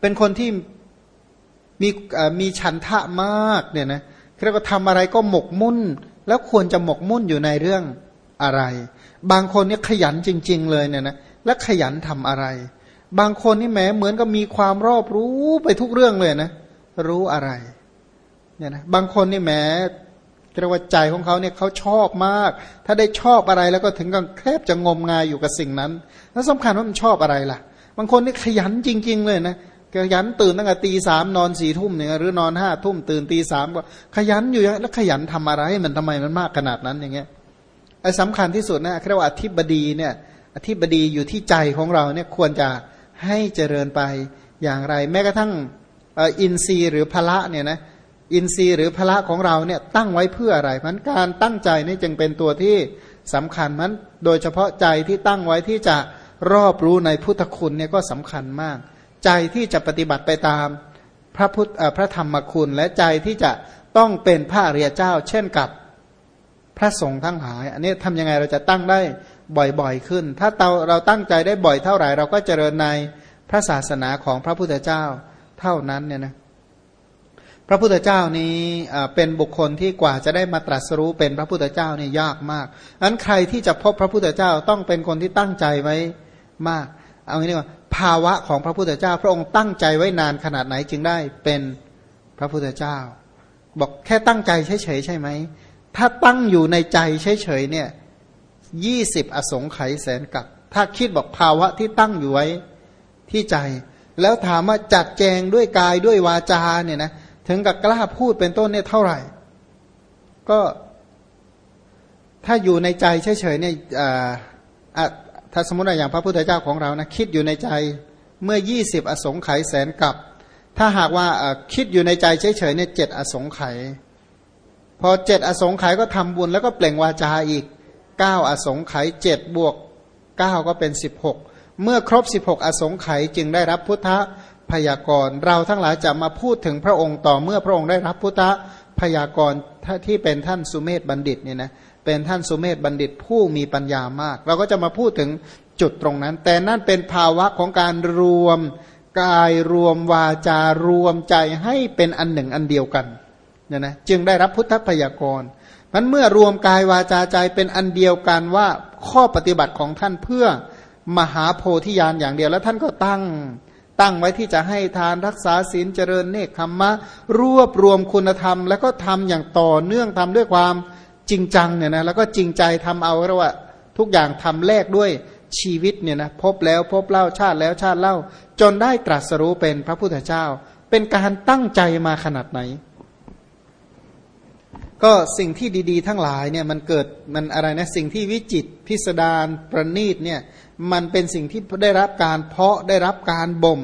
เป็นคนที่มีมีฉันทะมากเนี่ยนะเรียกว่าทำอะไรก็หมกมุ่น แล้วควรจะหมกมุ่นอยู่ในเรื่องอะไร บางคนเนี่ยขยันจริง ๆ เลยเนี่ยนะและขยันทำอะไร บางคนนี่แหมเหมือนกับมีความรอบรู้ไปทุกเรื่องเลยนะรู้อะไรเนี่ยนะบางคนนี่แหมเรียกว่าใจของเขาเนี่ยเขาชอบมาก ถ้าได้ชอบอะไรแล้วก็ถึงกับแทบจะงมงายอยู่กับสิ่งนั้น แล้วสำคัญว่ามันชอบอะไรล่ะ บางคนนี่ขยันจริง ๆ เลยนะ ขยันตื่นตั้งแต่ตีสามนอนสี่ทุ่มเนี่ยหรือนอนห้าทุ่มตื่นตีสามก็ขยันอยู่แล้วขยันทำอะไรมันทำไมมันมากขนาดนั้นอย่างเงี้ยไอ้สำคัญที่สุดนะเรียกว่าอธิบดีเนี่ยอธิบดีอยู่ที่ใจของเราเนี่ยควรจะให้เจริญไปอย่างไร แม้กระทั่งอินทรีย์หรือพละเนี่ยนะอินทรีย์หรือพละของเราเนี่ยตั้งไว้เพื่ออะไรมันการตั้งใจนี่จึงเป็นตัวที่สำคัญมันโดยเฉพาะใจที่ตั้งไว้ที่จะรอบรู้ในพุทธคุณเนี่ยก็สำคัญมาก ใจที่จะปฏิบัติไปตามพระพุทธพระธรรมคุณ และใจที่จะต้องเป็นพระเรียเจ้า เช่นกับพระสงฆ์ทั้งหลาย อันนี้ทำยังไงเราจะตั้งได้บ่อยๆขึ้น ถ้าเราเราตั้งใจได้บ่อยเท่าไหร่ เราก็เจริญในพระศาสนาของพระพุทธเจ้าเท่านั้นเนี่ยนะพระพุทธเจ้านี้เป็นบุคคลที่กว่าจะได้มาตรัสรู้เป็นพระพุทธเจ้านี่ยากมากอันใครที่จะพบพระพุทธเจ้าต้องเป็นคนที่ตั้งใจไว้มาก เอางี้ดีกว่า ภาวะของพระพุทธเจ้า พระองค์ตั้งใจไว้นานขนาดไหนจึงได้เป็นพระพุทธเจ้า บอกแค่ตั้งใจเฉยๆใช่ไหมถ้าตั้งอยู่ในใจเฉยๆเนี่ยยี่สิบอสงไขยแสนกับ ถ้าคิดบอกภาวะที่ตั้งอยู่ไว้ที่ใจ แล้วถามว่าจัดแจงด้วยกายด้วยวาจาเนี่ยนะถึงกับกล้าพูดเป็นต้นเนี่ยเท่าไหร่ ก็ถ้าอยู่ในใจเฉยๆเนี่ยอ ถ้าสมมติอย่างพระพุทธเจ้าของเรานะคิดอยู่ในใจเมื่อยี่สิบอสงไขยแสนกับ ถ้าหากว่าคิดอยู่ในใจเฉยๆเนี่ยเจ็ดอสงไขยพอเจ็ดอสงไขยก็ทำบุญแล้วก็เปล่งวาจาอีกเก้าอสงไขยเจ็ดบวกเก้าก็เป็นสิบหกเมื่อครบสิบหกอสงไขยจึงได้รับพุทธพยากรณเราทั้งหลายจะมาพูดถึงพระองค์ต่อเมื่อพระองค์ได้รับพุทธพยากรณที่เป็นท่านสุเมธบัณฑิตเนี่ยนะ เป็นท่านสุเมธบัณฑิตผู้มีปัญญามาก เราก็จะมาพูดถึงจุดตรงนั้น แต่นั่นเป็นภาวะของการรวมกายรวมวาจารวมใจให้เป็นอันหนึ่งอันเดียวกันเนี่ยนะจึงได้รับพุทธพยากรณ์มันเมื่อรวมกายวาจาใจเป็นอันเดียวกันว่าข้อปฏิบัติของท่านเพื่อมหาโพธิญาณอย่างเดียวแล้วท่านก็ตั้งตั้งไว้ที่จะให้ทานรักษาศีลเจริญเนคขมมะ รวบรวมคุณธรรม แล้วก็ทำอย่างต่อเนื่องทำด้วยความ จริงจังเนี่ยนะแล้วก็จริงใจทำเอาเรียกว่าทุกอย่างทำแลกด้วยชีวิตเนี่ยนะพบแล้วพบเล่าชาติแล้วชาติเล่า จนได้ตรัสรู้เป็นพระพุทธเจ้า เป็นการตั้งใจมาขนาดไหน ก็สิ่งที่ดี ๆ ทั้งหลายเนี่ยมันเกิดมันอะไรนะสิ่งที่วิจิตพิสดารประณีตเนี่ยมันเป็นสิ่งที่ได้รับการเพาะได้รับการบ่ม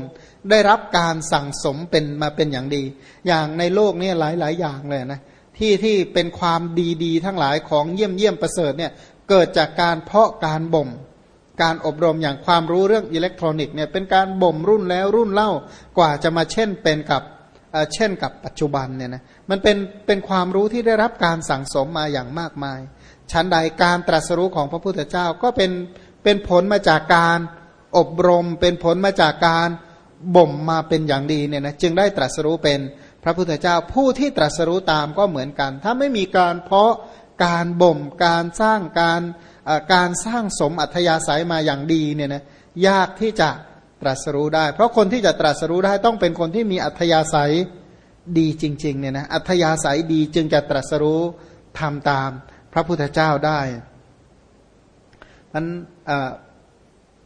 ได้รับการสั่งสมเป็นมาเป็นอย่างดี อย่างในโลกนี้หลาย ๆ อย่างเลยนะ ที่ที่เป็นความดีๆ ทั้งหลายของเยี่ยมเยี่ยมประเสริฐเนี่ยเกิดจากการเพาะการบ่ม การอบรมอย่างความรู้เรื่องอิเล็กทรอนิกส์เนี่ยเป็นการบ่มรุ่นแล้วรุ่นเล่ากว่าจะมาเช่นเป็นกับเช่นกับปัจจุบันเนี่ยนะมันเป็นเป็นความรู้ที่ได้รับการสั่งสมมาอย่างมากมาย ชั้นใดการตรัสรู้ของพระพุทธเจ้าก็เป็นเป็นผลมาจากการอบรม เป็นผลมาจากการบ่มมาเป็นอย่างดีเนี่ยนะจึงได้ตรัสรู้เป็น ระพุทธเจ้าผู้ที่ตรัสรู้ตามก็เหมือนกัน ถ้าไม่มีการเพาะการบ่มการสร้างการการสร้างสมอัธยาศัยมาอย่างดีเนี่ยนะยากที่จะตรัสรู้ได้ เพราะคนที่จะตรัสรู้ได้ต้องเป็นคนที่มีอัธยาศัยดีจริงๆเนี่ยนะอัธยาศัยดีจึงจะตรัสรู้ทำตามพระพุทธเจ้าได้มัน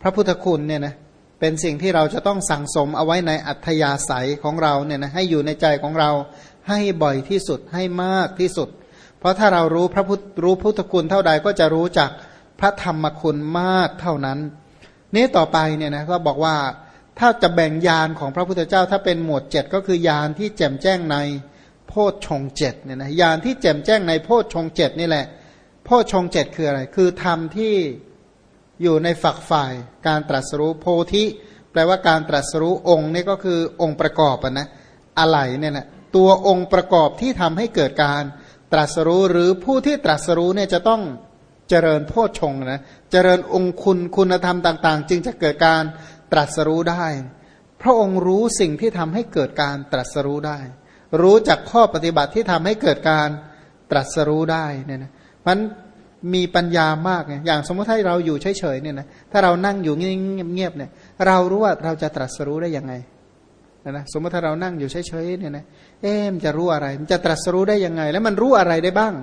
พระพุทธคุณเนี่ยนะ เป็นสิ่งที่เราจะต้องสั่งสมเอาไว้ในอัธยาศัยของเราเนี่ยนะให้อยู่ในใจของเราให้บ่อยที่สุดให้มากที่สุด เพราะถ้าเรารู้พระพุทธรู้พุทธคุณเท่าใดก็จะรู้จักพระธรรมคุณมากเท่านั้น นี้ต่อไปเนี่ยนะก็บอกว่าถ้าจะแบ่งยานของพระพุทธเจ้าถ้าเป็นหมวดเจ็ดก็คือยานที่แจ่มแจ้งในโพชฌงเจ็ดเนี่ยนะยานที่แจ่มแจ้งในโพชฌงเจ็ดนี่แหละโพชฌงเจ็ดคืออะไร คือธรรมที่ อยู่ในฝักฝ่ายการตรัสรู้โพธิ แปลว่าการตรัสรู้องค์นี่ก็คือองค์ประกอบนะอะไรเนี่ยนะตัวองค์ประกอบที่ทำให้เกิดการตรัสรู้หรือผู้ที่ตรัสรู้เนี่ยจะต้องเจริญโพชฌงนะเจริญองค์คุณคุณธรรมต่าง ๆ จึงจะเกิดการตรัสรู้ได้ พระองค์รู้สิ่งที่ทำให้เกิดการตรัสรู้ได้ รู้จากข้อปฏิบัติที่ทำให้เกิดการตรัสรู้ได้เนี่ยนะมัน มีปัญญามากไงอย่างสมมติถ้าเราอยู่เฉยๆเนี่ยนะถ้าเรานั่งอยู่เงียบๆเนี่ยเรารู้ว่าเราจะตรัสรู้ได้ยังไงนะสมมติถ้าเรานั่งอยู่เฉยๆเนี่ยนะเอ๊มจะรู้อะไร มันจะตรัสรู้ได้ยังไง แล้วมันรู้อะไรได้บ้าง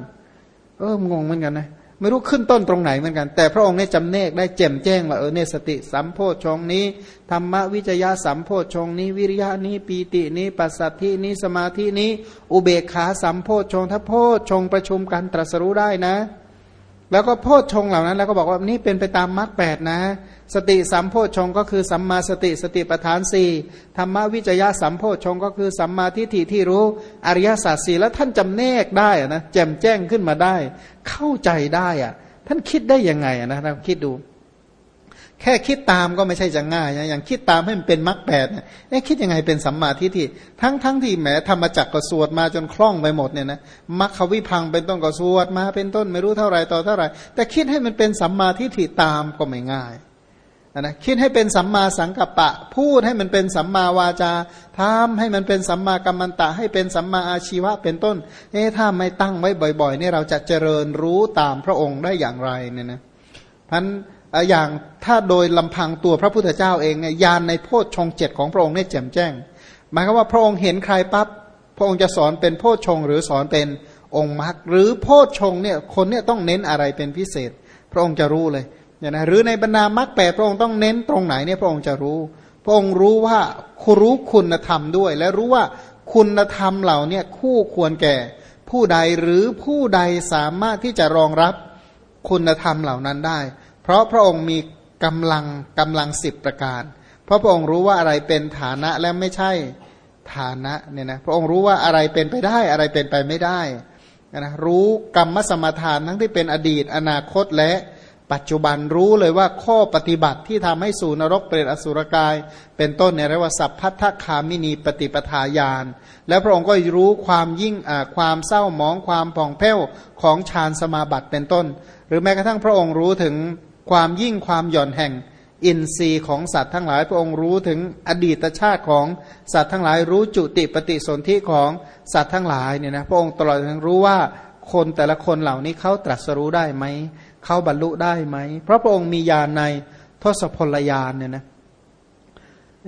เอองงเหมือนกันนะไม่รู้ขึ้นต้นตรงไหนเหมือนกัน แต่พระองค์เนี่ยจำเนกได้แจ่มแจ้งว่าเออเนี่ยสติสัมโพชฌงนี้ธรรมวิจยะสัมโพชฌงนี้วิริยะนี้ปีตินี้ปัสสัทธินี้สมาธินี้ อุเบกขาสัมโพชฌงถ้าโพชฌงประชุมกันตรัสรู้ได้นะ แล้วก็โพชฌงเหล่านั้น แล้วก็บอกว่านี่เป็นไปตามมรรคแปดนะ สติสัมโพชฌงก็คือสัมมาสติสติปทานสี่ธรรมวิจยะสัมโพชฌงก็คือสัมมาทิฏฐิที่รู้อริยสัจสี่แล้วท่านจำแนกได้นะแจ่มแจ้งขึ้นมาได้ เข้าใจได้อะท่านคิดได้ยังไงนะเราคิดดู แค่คิดตามก็ไม่ใช่จะง่ายนะอย่างคิดตามให้มันเป็นมรรคแปดเนี่ยคิดยังไงเป็นสัมมาทิฏฐิทั้งทั้งที่แหมธรรมจักรก็สวดมาจนคล่องไปหมดเนี่ยนะมรรควิพังเป็นต้นก็สวดมาเป็นต้นไม่รู้เท่าไรต่อเท่าไรแต่คิดให้มันเป็นสัมมาทิฏฐิตามก็ไม่ง่ายนะคิดให้เป็นสัมมาสังกัปปะ พูดให้มันเป็นสัมมาวาจาทำให้มันเป็นสัมมากัมมันตะ ให้เป็นสัมมาอาชีวะเป็นต้นเอ๊ะถ้าไม่ตั้งไว้บ่อยๆเนี่ยเราจะเจริญรู้ตามพระองค์ได้อย่างไรเนี่ยนะพัน อย่างถ้าโดยลำพังตัวพระพุทธเจ้าเองเนี่ยยานในโพชฌงเจ็ดของพระองค์เนี่ยแจ่มแจ้ง หมายความว่าพระองค์เห็นใครปั๊บพระองค์จะสอนเป็นโพชฌงหรือสอนเป็นองค์มรรคหรือโพชฌงเนี่ยคนเนี่ยต้องเน้นอะไรเป็นพิเศษ พระองค์จะรู้เลยเนี่ยนะหรือในบรรดามรรคแปดพระองค์ต้องเน้นตรงไหนเนี่ยพระองค์จะรู้ พระองค์รู้ว่าครู้คุณธรรมด้วย และรู้ว่าคุณธรรมเหล่านี้คู่ควรแก่ ผู้ใดหรือผู้ใดสามารถที่จะรองรับคุณธรรมเหล่านั้นได้ เพราะพระองค์มีกำลังกำลังสิบประการ เพราะพระองค์รู้ว่าอะไรเป็นฐานะและไม่ใช่ฐานะเนี่ยนะพระองค์รู้ว่าอะไรเป็นไปได้อะไรเป็นไปไม่ได้นะรู้กรรมสมทานทั้งที่เป็นอดีต อนาคตและปัจจุบันรู้เลยว่าข้อปฏิบัติที่ทำให้สู่นรกเปรตอสุรกาย เป็นต้นเนี่ยเรียกว่าสัพพัทธคามินีปฏิปทาญาณแล้วพระองค์ก็รู้ความยิ่งความเศร้าหมองความผ่องแผ้วของฌานสมาบัติเป็นต้น หรือแม้กระทั่งพระองค์รู้ถึง ความยิ่งความหย่อนแห่งอินทรีย์ของสัตว์ทั้งหลายพระองค์รู้ถึงอดีตชาติของสัตว์ทั้งหลายรู้จุติปฏิสนธิของสัตว์ทั้งหลายเนี่ยนะพระองค์ตลอดทั้งรู้ว่าคนแต่ละคนเหล่านี้เขาตรัสรู้ได้ไหมเขาบรรลุได้ไหมเพราะพระองค์มีญาณในทศพลยานเนี่ยนะ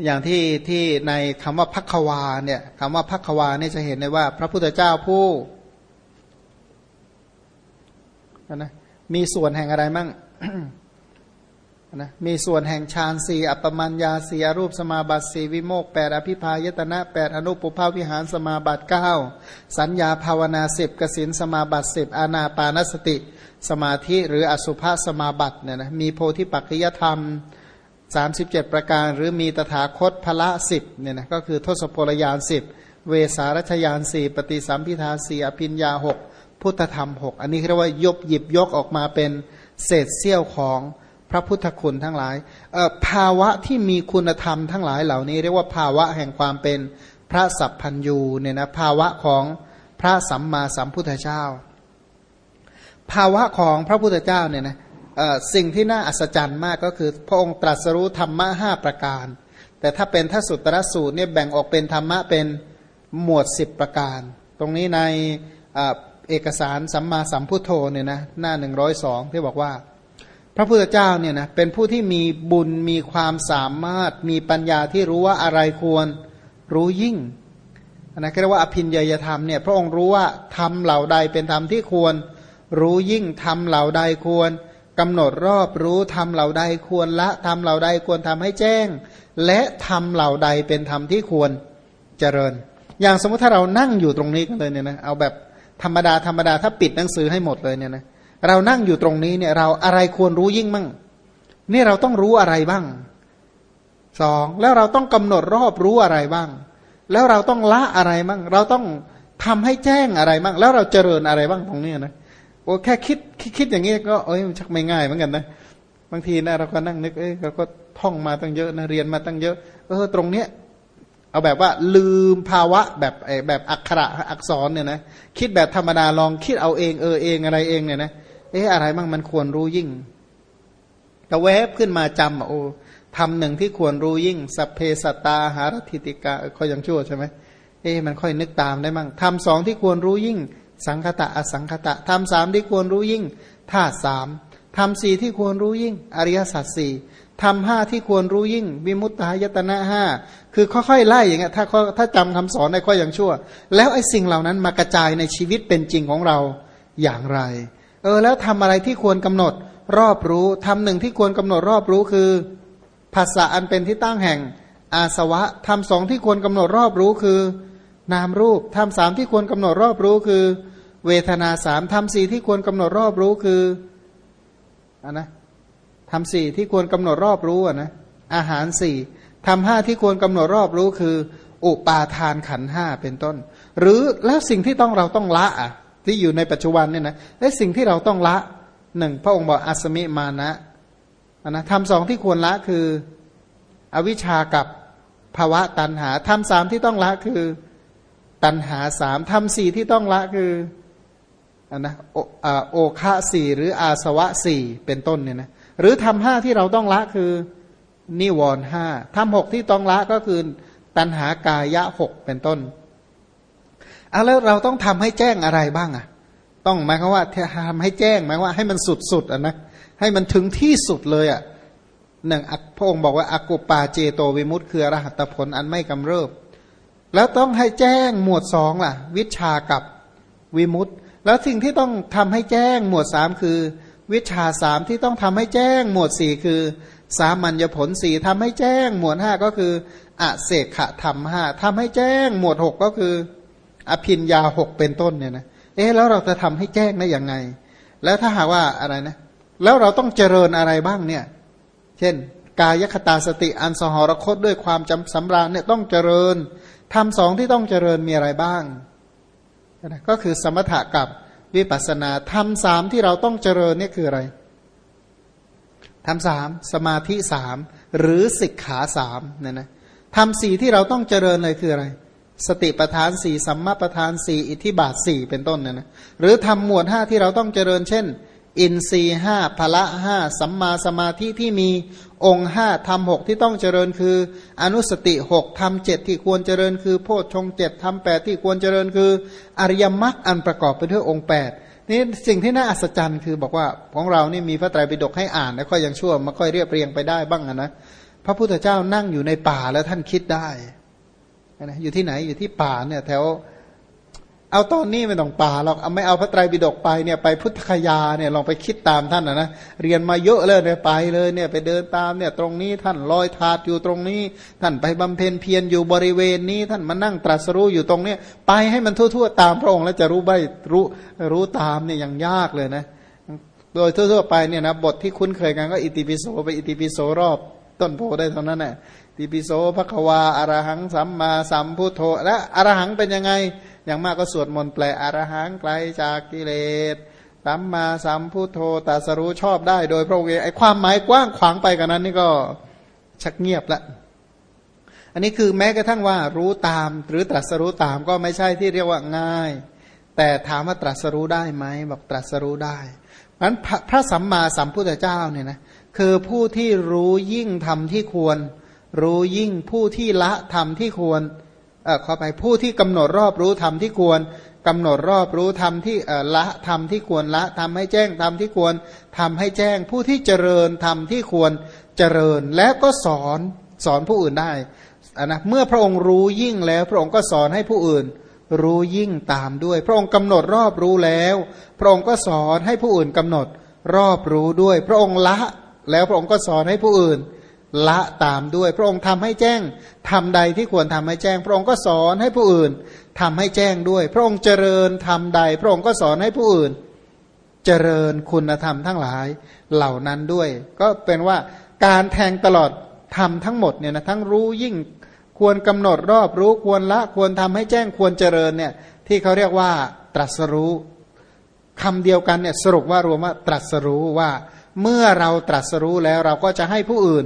อย่างที่ที่ในคำว่าพักวาเนี่ยคำว่าพักวาเนี่ยจะเห็นได้ว่า พระพุทธเจ้าผู้นะมีส่วนแห่งอะไรมั่ง นะมีส่วนแห่งฌานสี่อัปปมัญญาสี่รูปสมาบัติสี่วิโมกแปดอภิพายตนะแปดอนุปุภาวิหารสมาบัติเก้าสัญญาภาวนาสิบกสินสมาบัติสิบอานาปานสติ สมาธิหรืออสุภาสมาบัติเนี่ยนะมีโพธิปัจจยธรรม 37 ประการ หรือมีตถาคตพละสิบเนี่ยนะก็คือทศพลยานสิบเวสารัชยานสี่ปฏิสัมพิทาสี่อภิญญาหกพุทธธรรมหกอันนี้เรียกว่ายบหยิบยกออกมาเป็นเศษเสี้ยวของ พระพุทธคุณทั้งหลายภาวะที่มีคุณธรรมทั้งหลายเหล่านี้ เรียกว่าภาวะแห่งความเป็นพระสัพพัญยูเนี่ยนะภาวะของพระสัมมาสัมพุทธเจ้า ภาวะของพระพุทธเจ้าเนี่ยนะสิ่งที่น่าอัศจรรย์มากก็คือพระองค์ตรัสรู้ธรรมะห้าประการ แต่ถ้าเป็นทัศสุตรสูตรเนี่ยแบ่งออกเป็นธรรมะเป็นหมวดสิบประการ ตรงนี้ในเอกสารสัมมาสัมพุทโธเนี่ยนะหน้าหนึ่งร้อยสองที่บอกว่า พระพุทธเจ้าเนี่ยนะเป็นผู้ที่มีบุญมีความสามารถ มีปัญญาที่รู้ว่าอะไรควรรู้ยิ่งนะเรียกว่าอภินญยธรรมเนี่ยพระองค์รู้ว่าธรรมเหล่าใดเป็นธรรมที่ควร รู้ยิ่งทำเหล่าใดควรกำหนดรอบรู้ทำเหล่าใดควรละทำเหล่าใดควรทำให้แจ้ง และทำเหล่าใดเป็นธรรมที่ควรเจริญ อย่างสมมติถ้าเรานั่งอยู่ตรงนี้กันเลยเนี่ยนะเอาแบบธรรมดาธรรมดาถ้าปิดหนังสือให้หมดเลยเนี่ยนะเเรานั่งอยู่ตรงนี้เนี่ยเราอะไรควรรู้ยิ่งมั่ง นี่เราต้องรู้อะไรบ้างสองแล้วเราต้องกำหนดรอบรู้อะไรบ้าง แล้วเราต้องละอะไรบ้าง เราต้องทำให้แจ้งอะไรบ้าง แล้วเราเจริญอะไรบ้างตรงนี้นะโอ้แค่คิดคิดอย่างนี้ก็เอ้ยชักไม่ง่ายเหมือนกันนะบางทีนะเราก็นั่งนึกเอ้ยเราก็ท่องมาตั้งเยอะนะเรียนมาตั้งเยอะ เออตรงเนี้ยเอาแบบว่าลืมภาวะแบบแบบอักขระอักษรเนี่ยนะคิดแบบธรรมดาลองคิดเอาเองเออเองอะไรเองเนี่ยนะ เอ๊ะอะไรบ้างมันควรรู้ยิ่งแต่แวบขึ้นมาจำโอ้ทำหนึ่งที่ควรรู้ยิ่งสัพเพสตาหารทิติกาเขายังชั่วใช่ไหมเอ๊ะมันค่อยนึกตามได้มั่งทำสองที่ควรรู้ยิ่ง สังคตะอสังคตะทำสามที่ควรรู้ยิ่งธาตุสามทำสี่ที่ควรรู้ยิ่ง อริยสัจสี่ทำห้าที่ควรรู้ยิ่ง วิมุตตายตนะห้าคือค่อยๆไล่อย่างเงี้ยถ้าถ้าจำคำสอนได้ค่อยยังชั่ว แล้วไอ้สิ่งเหล่านั้นมากระจายในชีวิตเป็นจริงของเราอย่างไร เออแล้วทำอะไรที่ควรกำหนดรอบรู้ทำหนึ่งที่ควรกำหนดรอบรู้คือภาษาอันเป็นที่ตั้งแห่งอาสวะทำสองที่ควรกำหนดรอบรู้คือ นามรูปทำสามที่ควรกำหนดรอบรู้คือ เวทนาสามทำสี่ที่ควรกำหนดรอบรู้คืออันนะทำสี่ที่ควรกำหนดรอบรู้อะนะอาหารสี่ทำห้าที่ควรกำหนดรอบรู้คือ อุปาทานขันห้าเป็นต้น หรือแล้วสิ่งที่ต้องเราต้องละอะ ที่อยู่ในปัจจุบันเนี่ยนะและสิ่งที่เราต้องละหนึ่งพระองค์บอกอัสมิมานะนะทำสองที่ควรละคืออวิชากับภาวะตันหาทำสามที่ต้องละคือตันหาสามทำสี่ที่ต้องละคืออันนะโอคะสี่หรืออาสวะสี่เป็นต้นเนี่ยนะหรือทำห้าที่เราต้องละคือนิวรห้าทำหกที่ต้องละก็คือตันหากายะหกเป็นต้น เอาแล้วเราต้องทำให้แจ้งอะไรบ้างอะ ต้องหมายความว่าทำให้แจ้งหมายว่าให้มันสุดๆอะนะให้มันถึงที่สุดเลยอะหนึ่งพระองค์บอกว่าอากุปาเจโตวิมุตคืออรหัตผลอันไม่กำเริบ แล้วต้องให้แจ้งหมวดสองล่ะ วิชากับวิมุตแล้วสิ่งที่ต้องทำให้แจ้งหมวดสามคือ วิชาสามที่ต้องทำให้แจ้งหมวดสี่คือ สามัญญผลสี่ทำให้แจ้งหมวดห้าก็คืออเสกขะธรรมห้าทำให้แจ้งหมวดหกก็คือ อภินยาหกเป็นต้นเนี่ยนะเอ๊ะแล้วเราจะทำให้แจ้งได้ยังไง แล้วถ้าหากว่าอะไรนะ แล้วเราต้องเจริญอะไรบ้างเนี่ย เช่น กายคตาสติอันสหรคตด้วยความจำสำราญเนี่ยต้องเจริญทำสองที่ต้องเจริญมีอะไรบ้างก็คือสมถะกับวิปัสนาทำสามที่เราต้องเจริญเนี่ยคืออะไรทำสามสมาธิสามหรือสิกขาสามเนี่ยนะทำสี่ที่เราต้องเจริญเลยคืออะไร สติปทานสี่สัมมาปทานสี่อิทธิบาทสี่เป็นต้นเนี่ยนะหรือทำหมวดห้าที่เราต้องเจริญเช่น อินทรีห้าพละห้าสัมมาสมาธิที่มีองค์ห้าทำหกที่ต้องเจริญคือ อนุสติหกทำเจ็ดที่ควรเจริญคือ โพชฌงเจ็ดทำแปดที่ควรเจริญคือ อริยมรรคอันประกอบไปด้วยองค์แปดนี่สิ่งที่น่าอัศจรรย์คือบอกว่าของเรานี่มีพระไตรปิฎกให้อ่านแล้วค่อยยังชั่วมาค่อยเรียบเรียงไปได้บ้างนะพระพุทธเจ้านั่งอยู่ในป่าแล้วท่านคิดได้ นะอยู่ที่ไหนอยู่ที่ป่าเนี่ยแถว เอาตอนนี้ไม่ต้องป่าหรอกเอาไม่เอาพระไตรปิฎกไปเนี่ยไปพุทธคยาเนี่ยลองไปคิดตามท่านนะนะเรียนมาเยอะเลยเนี่ยไปเลยเนี่ยไปเดินตามเนี่ยตรงนี้ท่านลอยถาดอยู่ตรงนี้ ท่านไปบำเพ็ญเพียรอยู่บริเวณนี้ ท่านมานั่งตรัสรู้อยู่ตรงเนี้ยไปให้มันทั่ว ๆ ตามพระองค์แล้วจะรู้ใบรู้รู้ตามเนี่ยยังยากเลยนะโดยทั่วๆไปเนี่ยนะบทที่คุ้นเคยกันก็อิติปิโสไปอิติปิโสรอบต้นโพได้เท่านั้นแหละ ติปิโสภควาอารหังสัมมาสัมพุทโธและอรหังเป็นยังไง อย่างมากก็สวดมนต์แปลอรหังไกลจากกิเลสสัมมาสัมพุทโธตัสรู้ชอบได้โดยพระองค์ไอความหมายกว้างขวางไปกันนั้นนี่ก็ชักเงียบละอันนี้คือแม้กระทั่งว่ารู้ตามหรือตรัสรู้ตามก็ไม่ใช่ที่เรียกว่าง่าย แต่ถามว่าตรัสรู้ได้ไหมบอกตรัสรู้ได้นั้นพระสัมมาสัมพุทธเจ้าเนี่ยนะคือผู้ที่รู้ยิ่งทำที่ควร รู้ยิ่งผู้ที่ละทำที่ควรเออขอไปผู้ที่กำหนดรอบรู้ธรรมที่ควรกำหนดรอบรู้ธรรมที่ละธรรมที่ควรละทำให้แจ้งธรรมที่ควรทำให้แจ้งผู้ที่เจริญธรรมที่ควรเจริญ และก็สอนสอนผู้อื่นได้นนะเมื่อพระองค์รู้ยิ่งแล้วพระองค์ก็สอนให้ผู้อื่น รู้ยิ่งตามด้วย พระองค์กำหนดรอบรู้แล้ว พระองค์ก็สอนให้ผู้อื่นกำหนดรอบรู้ด้วย พระองค์ละแล้วพระองค์ก็สอนให้ผู้อื่น ละตามด้วย พระองค์ทำให้แจ้งทำใดที่ควรทำให้แจ้ง พระองค์ก็สอนให้ผู้อื่นทำให้แจ้งด้วย พระองค์เจริญทำใด พระองค์ก็สอนให้ผู้อื่น เจริญคุณธรรมทั้งหลายเหล่านั้นด้วย ก็เป็นว่าการแทงตลอดทำทั้งหมดเนี่ยนะทั้งรู้ยิ่งควรกำหนดรอบรู้ควรละควรทำให้แจ้งควรเจริญเนี่ยที่เขาเรียกว่า ตรัสรู้คำเดียวกันเนี่ยสรุปว่ารวมว่าตรัสรู้ว่า เมื่อเราตรัสรู้แล้วเราก็จะให้ผู้อื่น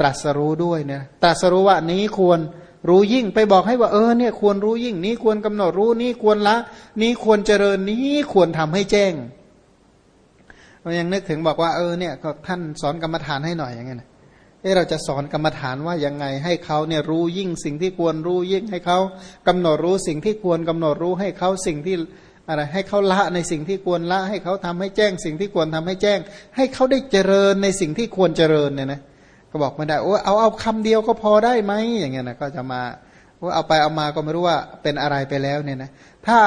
ตรัสรู้ด้วยเนี่ยตรัสรู้ว่านี้ควรรู้ยิ่งไปบอกให้ว่าเออเนี่ยควรรู้ยิ่ง นี้ควรกำหนดรู้นี้ควรละ นี้ควรเจริญนี้ควรทำให้แจ้งเรายังนึกถึงบอกว่าเออเนี่ยก็ท่านสอนกรรมฐานให้หน่อยอย่างเงี้ยเอะเราจะสอนกรรมฐานว่ายังไงให้เขาเนี่ยรู้ยิ่งสิ่งที่ควรรู้ยิ่งให้เขากำหนดรู้สิ่งที่ควรกำหนดรู้ให้เขาสิ่งที่อะไรให้เขาละในสิ่งที่ควรละ ให้เขาทำให้แจ้ง สิ่งที่ควรทำให้แจ้ง ให้เขาได้เจริญในสิ่งที่ควรเจริญเนี่ยนะ ก็บอกไม่ได้โอ้เอาเอาคำเดียวก็พอได้ไหมอย่างเงี้ยนะก็จะมาว่าเอาไปเอามาก็ไม่รู้ว่าเป็นอะไรไปแล้วเนี่ยนะถ้า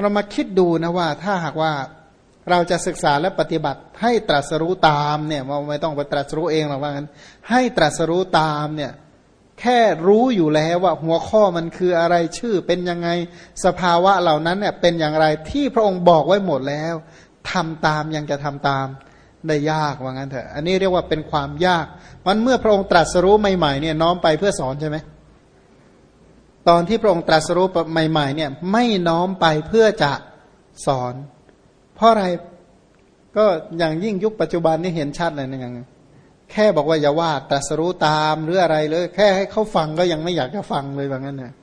เรามาคิดดูนะว่า ถ้าหากว่าเราจะศึกษาและปฏิบัติให้ตรัสรู้ตามเนี่ยไม่ต้องไปตรัสรู้เองหรอกว่างั้น ให้ตรัสรู้ตามเนี่ยแค่รู้อยู่แล้วว่าหัวข้อมันคืออะไรชื่อ เป็นยังไงสภาวะเหล่านั้นเนี่ยเป็นอย่างไรที่พระองค์บอกไว้หมดแล้วทำตามยังจะทำตาม ได้ยากว่างั้นเถอะอันนี้เรียกว่าเป็นความยากมันเมื่อพระองค์ตรัสรู้ใหม่ๆเนี่ยน้อมไปเพื่อสอนใช่ไหมตอนที่พระองค์ตรัสรู้ใหม่ ๆ เนี่ย ไม่น้อมไปเพื่อจะสอน เพราะอะไรก็อย่างยิ่งยุคปัจจุบันนี่เห็นชัดเลยนะอย่างแค่บอกว่าอย่าว่าตรัสรู้ตามหรืออะไรเลย แค่ให้เขาฟังก็ยังไม่อยากจะฟังเลยแบบนั้นนะ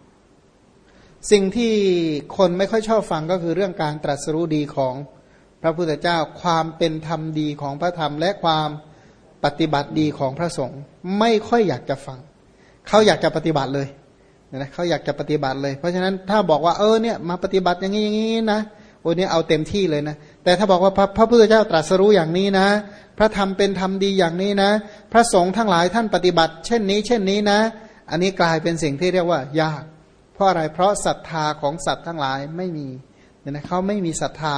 สิ่งที่คนไม่ค่อยชอบฟังก็คือเรื่องการตรัสรู้ดีของ พระพุทธเจ้าความเป็นธรรมดีของพระธรรมและความปฏิบัติดีของพระสงฆ์ไม่ค่อยอยากจะฟัง เขาอยากจะปฏิบัติเลยนะเขาอยากจะปฏิบัติเลย เพราะฉะนั้นถ้าบอกว่าเออเนี่ยมาปฏิบัติอย่างนี้อย่างนี้นะโอ้เนี่ยเอาเต็มที่เลยนะแต่ถ้าบอกว่าพระพระพุทธเจ้าตรัสรู้อย่างนี้นะ พระธรรมเป็นธรรมดีอย่างนี้นะ พระสงฆ์ทั้งหลายท่านปฏิบัติ เช่นนี้ เช่นนี้นะ อันนี้กลายเป็นสิ่งที่เรียกว่ายาก เพราะอะไรเพราะศรัทธาของสัตว์ทั้งหลายไม่มีเนี่ยนะเขาไม่มีศรัทธา